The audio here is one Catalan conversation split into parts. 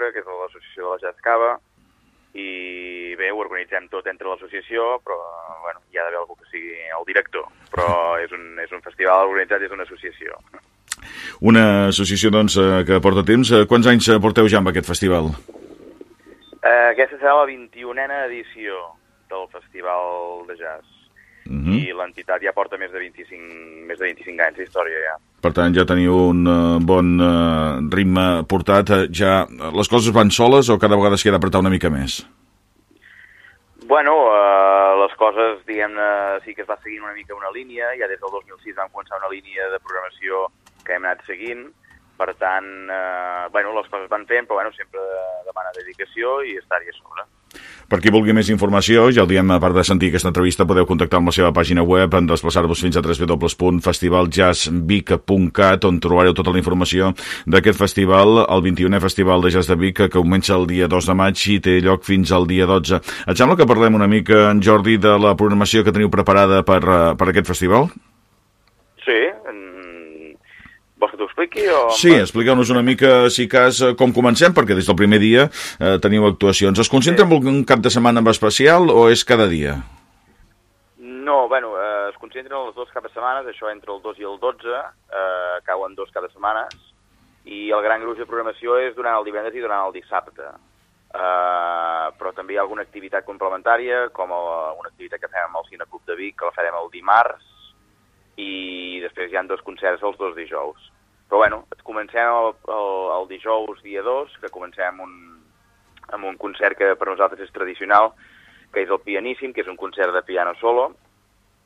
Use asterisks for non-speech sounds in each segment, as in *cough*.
l'OCRA, que és l'associació de la Jazz Cava, i bé, ho organitzem tot entre l'associació, però bueno, hi ha d'haver algú que sigui el director. Però *laughs* és un, és un festival organitzat des d'una associació. Una associació doncs, eh, que porta temps. Eh, Quants anys eh, porteu ja amb aquest festival? Eh, aquesta serà la 21a edició del Festival de Jazz. Uh -huh. I l'entitat ja porta més de 25, més de 25 anys d'història ja. Per tant, ja teniu un eh, bon eh, ritme portat. Eh, Ja les coses van soles o cada vegada es queda apretar una mica més? Bueno, eh, les coses, diguem-ne, sí que es va seguint una mica una línia. Ja des del 2006 vam començar una línia de programació que hem anat seguint. Per tant, eh, bueno, les coses van fent, però bueno, sempre demana dedicació i estar-hi a sobre. Per qui vulgui més informació, ja el diem, a part de sentir aquesta entrevista, podeu contactar amb la seva pàgina web, en desplaçar-vos fins a www.festivaljazzvic.cat, on trobareu tota la informació d'aquest festival, el 21è Festival de Jazz de Vic, que comença el dia 2 de maig i té lloc fins al dia 12. Et sembla que parlem una mica, en Jordi, de la programació que teniu preparada per, eh, per aquest festival? Sí, vols que t'ho expliqui? O... Sí, expliqueu-nos una mica, si cas, eh, com comencem, perquè des del primer dia eh, teniu actuacions. Es concentra en algun cap de setmana en especial o és cada dia? No, bueno, eh, es concentren els dos caps de setmana, això entre el 2 i el 12, eh, cauen dos caps de setmanes, i el gran gruix de programació és durant el divendres i durant el dissabte. Eh, però també hi ha alguna activitat complementària, com el, una activitat que fem amb el Cineclub de Vic, que la farem el dimarts, i després hi han dos concerts els dos dijous. Però bueno, comencem el, el, el dijous dia 2, que comencem un, amb un concert que per nosaltres és tradicional, que és el Pianíssim, que és un concert de piano solo,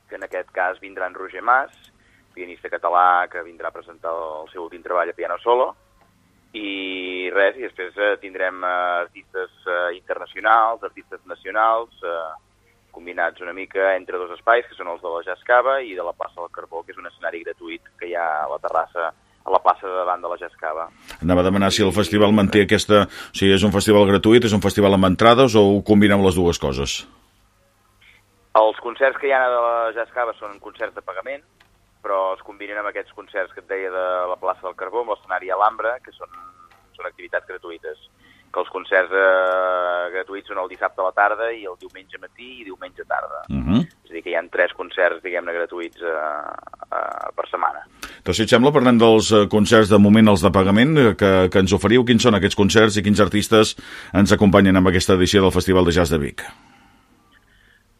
que en aquest cas vindrà en Roger Mas, pianista català que vindrà a presentar el seu últim treball a piano solo, i res, i després eh, tindrem eh, artistes eh, internacionals, artistes nacionals, eh, combinats una mica entre dos espais, que són els de la Jascava i de la plaça del Carbó, que és un escenari gratuït que hi ha a la terrassa, a la plaça de davant de la Jascava. Anava a demanar si el festival manté aquesta... O sigui, és un festival gratuït, és un festival amb entrades o ho combinem les dues coses? Els concerts que hi ha a la Jascava són concerts de pagament, però es combinen amb aquests concerts que et deia de la plaça del Carbó, amb l'escenari Alhambra, que són, són activitats gratuïtes. Que els concerts eh, gratuïts són el dissabte a la tarda i el diumenge matí i diumenge tarda. Uh -huh. És a dir, que hi ha tres concerts, diguem-ne, gratuïts eh, eh, per setmana. Doncs si et sembla, parlem dels eh, concerts de moment, els de pagament, eh, que, que ens oferiu. Quins són aquests concerts i quins artistes ens acompanyen amb aquesta edició del Festival de Jazz de Vic?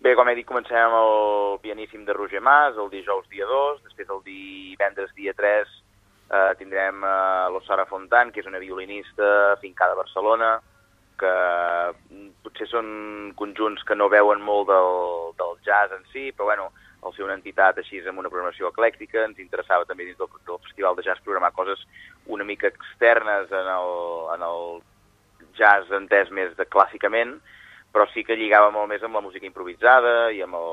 Bé, com he dit, comencem amb el pianíssim de Roger Mas, el dijous dia 2, després el divendres dia 3 eh, tindrem eh, l'Ossara Fontan, que és una violinista fincada a Barcelona, que mm, potser són conjunts que no veuen molt del, del jazz en si, però bueno, al ser una entitat així amb una programació eclèctica, ens interessava també dins del, del Festival de Jazz programar coses una mica externes en el, en el jazz entès més de clàssicament, però sí que lligava molt més amb la música improvisada i amb, el,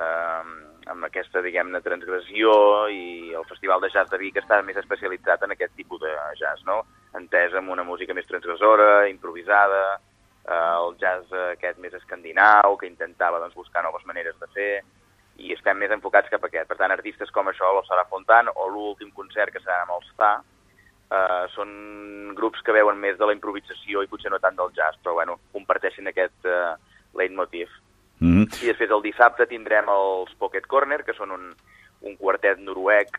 eh, amb aquesta, diguem-ne, transgressió i el Festival de Jazz de Vic està més especialitzat en aquest tipus de jazz, no? Entès amb una música més transgressora, improvisada, eh, el jazz aquest més escandinau, que intentava doncs, buscar noves maneres de fer, i estem més enfocats cap a aquest. Per tant, artistes com això, lo Sara Fontan, o l'últim concert que serà amb els Fa, eh, són grups que veuen més de la improvisació i potser no tant del jazz, però bueno, comparteixen aquest eh, leitmotiv. Mm -hmm. I després el dissabte tindrem els Pocket Corner, que són un, un quartet noruec,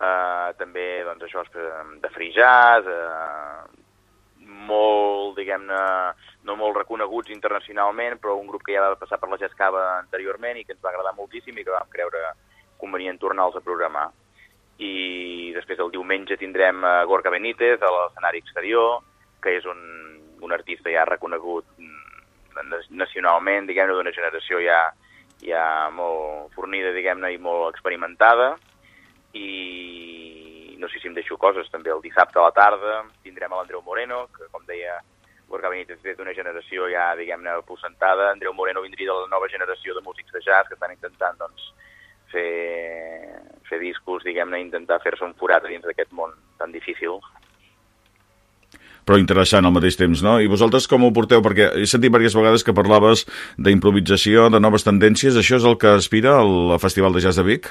eh, també doncs, això de free jazz, eh, molt, diguem-ne, no molt reconeguts internacionalment, però un grup que ja va passar per la Jascava anteriorment i que ens va agradar moltíssim i que vam creure convenient tornar-los a programar. I després el diumenge tindrem uh, Gorka Benítez a l'escenari exterior, que és un, un artista ja reconegut mm, nacionalment, diguem-ne, d'una generació ja, ja molt fornida, diguem-ne, i molt experimentada. I no sé si em deixo coses, també el dissabte a la tarda tindrem l'Andreu Moreno, que com deia Gorka Benítez és d'una generació ja, diguem-ne, aposentada. Andreu Moreno vindria de la nova generació de músics de jazz que estan intentant, doncs, fer, fer discos, diguem-ne, intentar fer-se un forat dins d'aquest món tan difícil. Però interessant al mateix temps, no? I vosaltres com ho porteu? Perquè he sentit diverses vegades que parlaves d'improvisació, de noves tendències. Això és el que aspira al Festival de Jazz de Vic?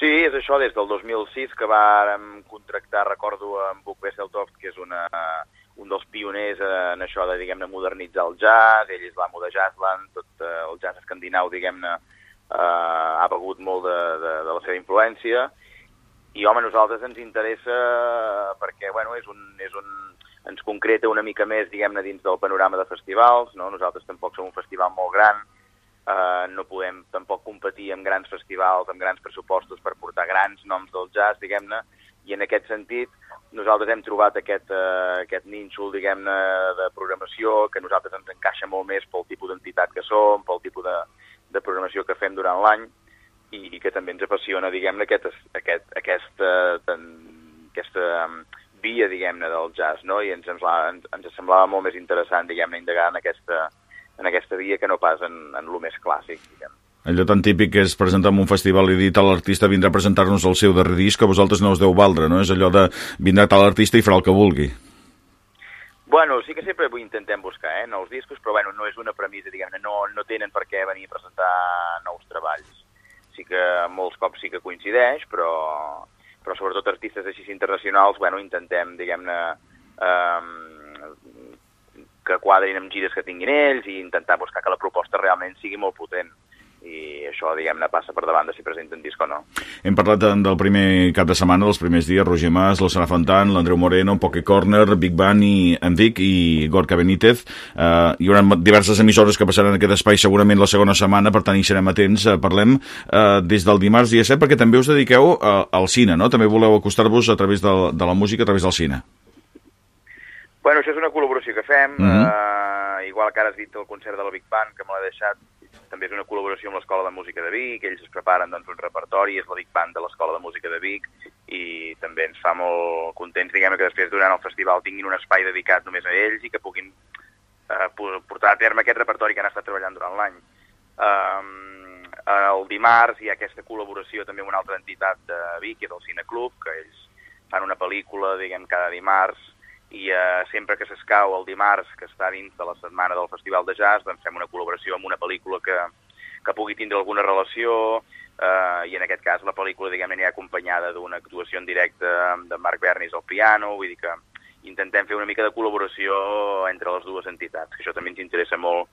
Sí, és això, des del 2006 que vàrem contractar, recordo, amb Buc Besseltoft, que és una, un dels pioners en això de, diguem-ne, modernitzar el jazz, ell és l'amo de Jazzland, tot eh, el jazz escandinau, diguem-ne, eh, ha begut molt de, de, de la seva influència, i home, a nosaltres ens interessa perquè, bueno, és un, és un, ens concreta una mica més, diguem-ne, dins del panorama de festivals, no? Nosaltres tampoc som un festival molt gran, eh, no podem tampoc competir amb grans festivals, amb grans pressupostos per portar grans noms del jazz, diguem-ne, i en aquest sentit nosaltres hem trobat aquest, eh, aquest nínxol, diguem-ne, de programació que nosaltres ens encaixa molt més pel tipus d'entitat que som, pel tipus de, de programació que fem durant l'any i, i que també ens apassiona, diguem-ne, aquest, aquest, aquesta, ten, aquesta via, diguem-ne, del jazz, no? I ens, semblava, ens, ens semblava molt més interessant, diguem-ne, indagar en aquesta, en aquesta via que no pas en, en lo més clàssic, diguem allò tan típic que és presentar en un festival i dir tal artista vindrà a presentar-nos el seu darrer disc que vosaltres no us deu valdre, no? És allò de vindrà tal artista i farà el que vulgui. Bueno, sí que sempre intentem buscar eh, nous discos, però bueno, no és una premissa, diguem-ne, no, no tenen per què venir a presentar. Sí que molts cops sí que coincideix, però, però sobretot artistes així internacionals, bueno, intentem, diguem-ne, eh, que quadrin amb gires que tinguin ells i intentar buscar que la proposta realment sigui molt potent i això, diguem-ne, passa per davant de si presenten disc o no. Hem parlat del primer cap de setmana, dels primers dies, Roger Mas, l'Osana Fontan, l'Andreu Moreno, Poké Corner, Big Bang i Enric i Gorka Benítez. Uh, hi haurà diverses emissores que passaran aquest espai segurament la segona setmana, per tant hi serem atents. Uh, parlem uh, des del dimarts dia 7 perquè també us dediqueu uh, al cine, no? També voleu acostar-vos a través de, de la música, a través del cine. Bueno, això és una col·laboració que fem, mm -hmm. uh, igual que ara has dit el concert de la Big Band, que me l'ha deixat també és una col·laboració amb l'Escola de Música de Vic, ells es preparen doncs, un repertori, és la Big Band de l'Escola de Música de Vic, i també ens fa molt contents, diguem que després durant el festival tinguin un espai dedicat només a ells i que puguin eh, portar a terme aquest repertori que han estat treballant durant l'any. Um, el dimarts hi ha aquesta col·laboració també amb una altra entitat de Vic, que és el Cineclub, que ells fan una pel·lícula, diguem, cada dimarts, i eh, sempre que s'escau el dimarts, que està dins de la setmana del Festival de Jazz, doncs fem una col·laboració amb una pel·lícula que, que pugui tindre alguna relació, eh, i en aquest cas la pel·lícula, diguem-ne, anirà acompanyada d'una actuació en directe de Marc Bernis al piano, vull dir que intentem fer una mica de col·laboració entre les dues entitats, que això també ens interessa molt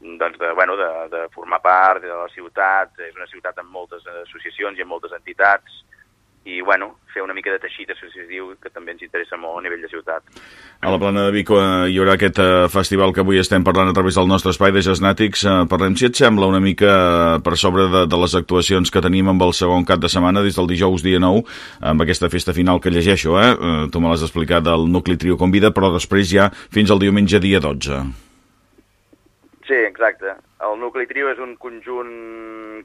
doncs de, bueno, de, de formar part de la ciutat, és una ciutat amb moltes associacions i amb moltes entitats, i bueno, fer una mica de teixit associatiu que també ens interessa molt a nivell de ciutat. A la plana de Vic eh, hi haurà aquest eh, festival que avui estem parlant a través del nostre espai de Jasnàtics. Eh, parlem, si et sembla, una mica per sobre de, de les actuacions que tenim amb el segon cap de setmana, des del dijous dia 9, amb aquesta festa final que llegeixo, eh? Tu me l'has explicat del Nucli Trio Convida, però després ja fins al diumenge dia 12. Sí, exacte. El Nucli Trio és un conjunt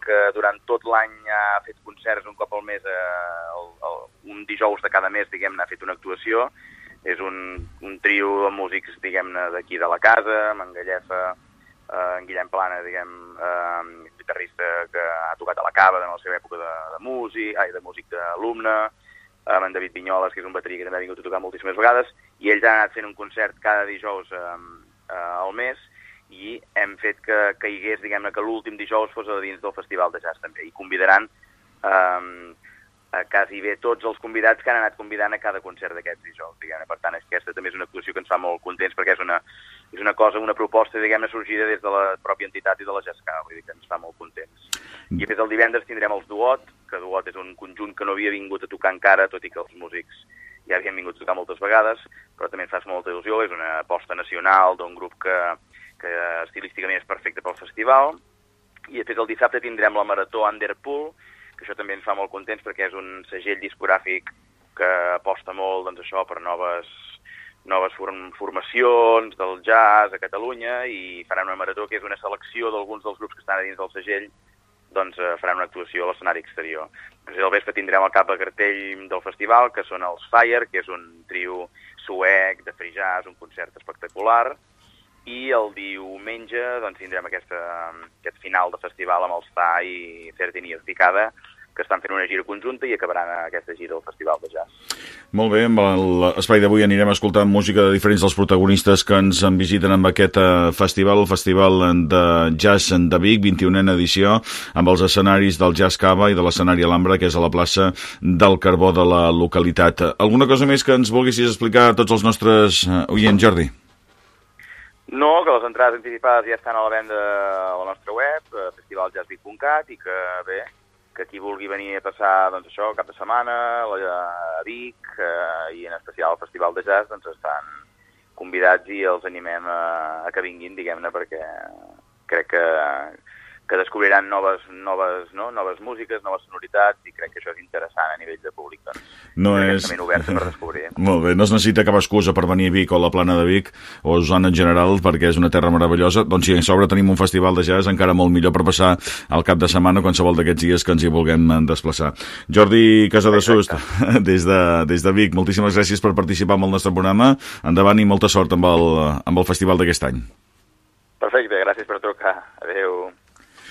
que durant tot l'any ha fet concerts un cop al mes, eh, el, el, un dijous de cada mes, diguem-ne, ha fet una actuació. És un, un trio de músics, diguem-ne, d'aquí de la casa, amb en Gallefa, eh, en Guillem Plana, diguem, eh, guitarrista que ha tocat a la cava en la seva època de, de músic, ai, de músic d'alumne, amb en David Vinyoles, que és un bateria que també ha vingut a tocar moltíssimes vegades, i ells han anat fent un concert cada dijous eh, eh, al mes, i hem fet que caigués, diguem-ne, que l'últim dijous fos a dins del Festival de Jazz també, i convidaran eh, a quasi bé tots els convidats que han anat convidant a cada concert d'aquests dijous, diguem-ne. Per tant, aquesta també és una actuació que ens fa molt contents perquè és una, és una cosa, una proposta, diguem-ne, sorgida des de la pròpia entitat i de la JASCA, vull dir que ens fa molt contents. I després el divendres tindrem els Duot, que Duot és un conjunt que no havia vingut a tocar encara, tot i que els músics ja havien vingut a tocar moltes vegades, però també ens fa molta il·lusió, és una aposta nacional d'un grup que, que estilísticament és perfecte pel festival, i després el dissabte tindrem la Marató Underpool, que això també ens fa molt contents perquè és un segell discogràfic que aposta molt doncs, això per noves, noves form formacions del jazz a Catalunya i faran una marató que és una selecció d'alguns dels grups que estan a dins del segell doncs eh, faran una actuació a l'escenari exterior. Després al vespre tindrem el cap a cartell del festival, que són els Fire, que és un trio suec de free jazz, un concert espectacular, i el diumenge doncs, tindrem aquesta, aquest final de festival amb els Ta i Certin i Picada, que estan fent una gira conjunta i acabaran aquesta gira al Festival de Jazz. Molt bé, amb l'espai d'avui anirem a escoltar música de diferents dels protagonistes que ens en visiten amb aquest eh, festival, el Festival de Jazz de Vic, 21a edició, amb els escenaris del Jazz Cava i de l'escenari Alhambra, que és a la plaça del Carbó de la localitat. Alguna cosa més que ens volguessis explicar a tots els nostres eh, oients, Jordi? No, que les entrades anticipades ja estan a la venda a la nostra web, festivaljazzvic.cat, i que, bé, que qui vulgui venir a passar doncs, això cap de setmana a Vic eh, i en especial al Festival de Jazz doncs, estan convidats i els animem a, a que vinguin, diguem-ne, perquè crec que, que descobriran noves, noves, no? noves músiques, noves sonoritats, i crec que això és interessant a nivell de públic. Doncs, no és... oberta per descobrir. Molt bé, no es necessita cap excusa per venir a Vic o a la plana de Vic, o a Osona en general, perquè és una terra meravellosa. Doncs si a sobre tenim un festival de jazz, encara molt millor per passar el cap de setmana qualsevol d'aquests dies que ens hi vulguem desplaçar. Jordi Casadesús, *laughs* des de, des de Vic, moltíssimes gràcies per participar en el nostre programa. Endavant i molta sort amb el, amb el festival d'aquest any. Perfecte, gràcies per trucar. Adéu.